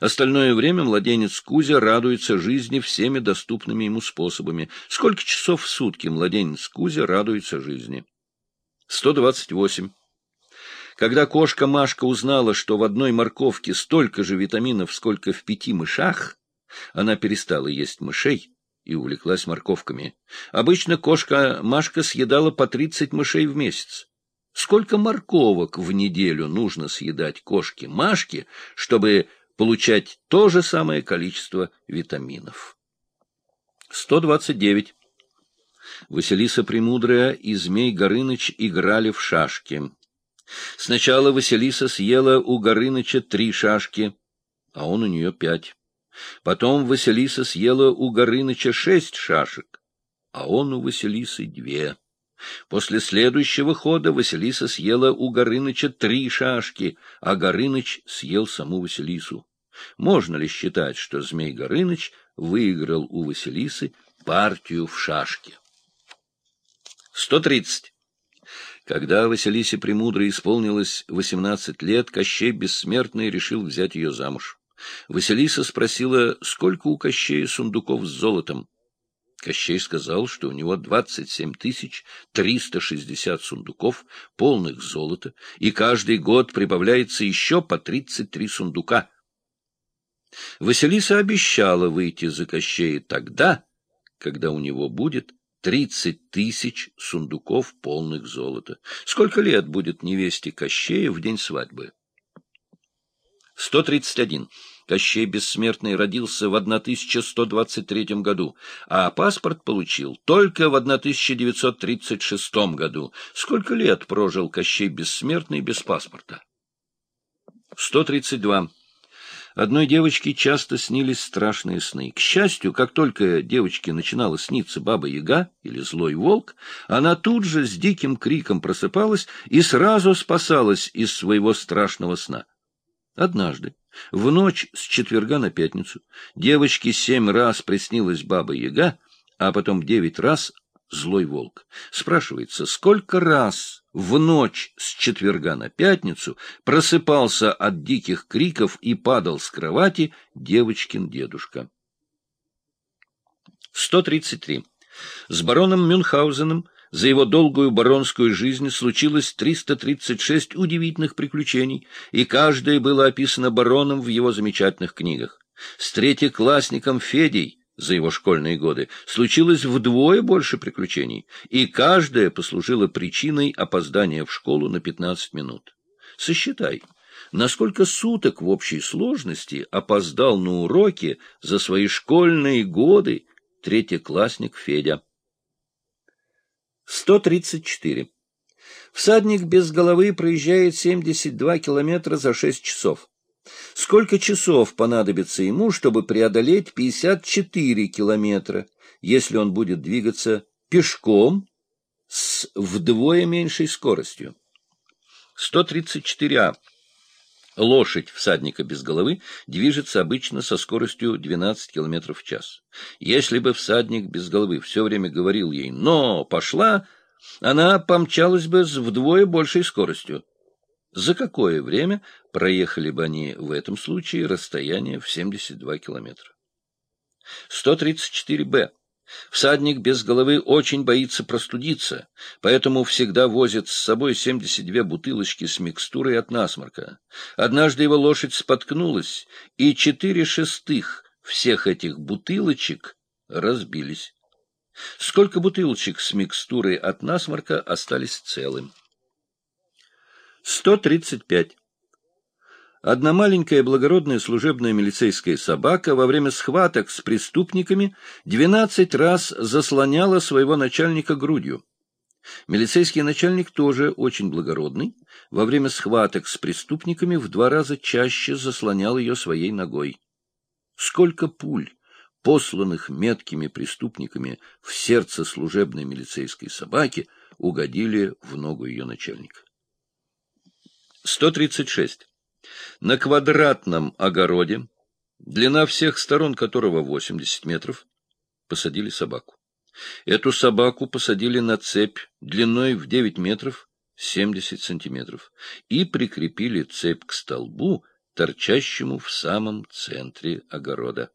Остальное время младенец Кузя радуется жизни всеми доступными ему способами. Сколько часов в сутки младенец Кузя радуется жизни? 128. Когда кошка Машка узнала, что в одной морковке столько же витаминов, сколько в пяти мышах, она перестала есть мышей и увлеклась морковками. Обычно кошка Машка съедала по 30 мышей в месяц. Сколько морковок в неделю нужно съедать кошке Машке, чтобы получать то же самое количество витаминов? 129. Василиса Премудрая и Змей Горыныч играли в шашки. Сначала Василиса съела у Горыныча три шашки, а он у нее пять. Потом Василиса съела у Горыныча шесть шашек, а он у Василисы две. После следующего хода Василиса съела у Горыныча три шашки, а Горыныч съел саму Василису. Можно ли считать, что Змей Горыныч выиграл у Василисы партию в шашки? 130. Когда Василисе Премудрой исполнилось восемнадцать лет, Кощей Бессмертный решил взять ее замуж. Василиса спросила, сколько у Кощея сундуков с золотом. Кощей сказал, что у него двадцать семь тысяч триста шестьдесят сундуков, полных золота, и каждый год прибавляется еще по тридцать три сундука. Василиса обещала выйти за Кощея тогда, когда у него будет тридцать тысяч сундуков, полных золота. Сколько лет будет невесте Кощея в день свадьбы? 131. Кощей Бессмертный родился в 1123 году, а паспорт получил только в 1936 году. Сколько лет прожил Кощей Бессмертный без паспорта? 132. Одной девочке часто снились страшные сны. К счастью, как только девочке начинала сниться баба-яга или злой волк, она тут же с диким криком просыпалась и сразу спасалась из своего страшного сна. Однажды, в ночь с четверга на пятницу, девочке семь раз приснилась баба-яга, а потом девять раз злой волк. Спрашивается, сколько раз в ночь с четверга на пятницу просыпался от диких криков и падал с кровати девочкин дедушка? 133. С бароном Мюнхгаузеном за его долгую баронскую жизнь случилось 336 удивительных приключений, и каждое было описано бароном в его замечательных книгах. С третьеклассником Федей за его школьные годы случилось вдвое больше приключений, и каждое послужило причиной опоздания в школу на 15 минут. Сосчитай, насколько суток в общей сложности опоздал на уроки за свои школьные годы третьеклассник Федя. 134. Всадник без головы проезжает 72 километра за 6 часов. Сколько часов понадобится ему, чтобы преодолеть 54 километра, если он будет двигаться пешком с вдвое меньшей скоростью? 134а. Лошадь всадника без головы движется обычно со скоростью 12 км в час. Если бы всадник без головы все время говорил ей «но, пошла», она помчалась бы с вдвое большей скоростью. За какое время проехали бы они в этом случае расстояние в 72 километра? 134-б. Всадник без головы очень боится простудиться, поэтому всегда возит с собой 72 бутылочки с микстурой от насморка. Однажды его лошадь споткнулась, и четыре шестых всех этих бутылочек разбились. Сколько бутылочек с микстурой от насморка остались целым? 135. Одна маленькая благородная служебная милицейская собака во время схваток с преступниками двенадцать раз заслоняла своего начальника грудью. Милицейский начальник тоже очень благородный. Во время схваток с преступниками в два раза чаще заслонял ее своей ногой. Сколько пуль, посланных меткими преступниками в сердце служебной милицейской собаки, угодили в ногу ее начальника. 136. На квадратном огороде, длина всех сторон которого 80 метров, посадили собаку. Эту собаку посадили на цепь длиной в 9 метров 70 сантиметров и прикрепили цепь к столбу торчащему в самом центре огорода.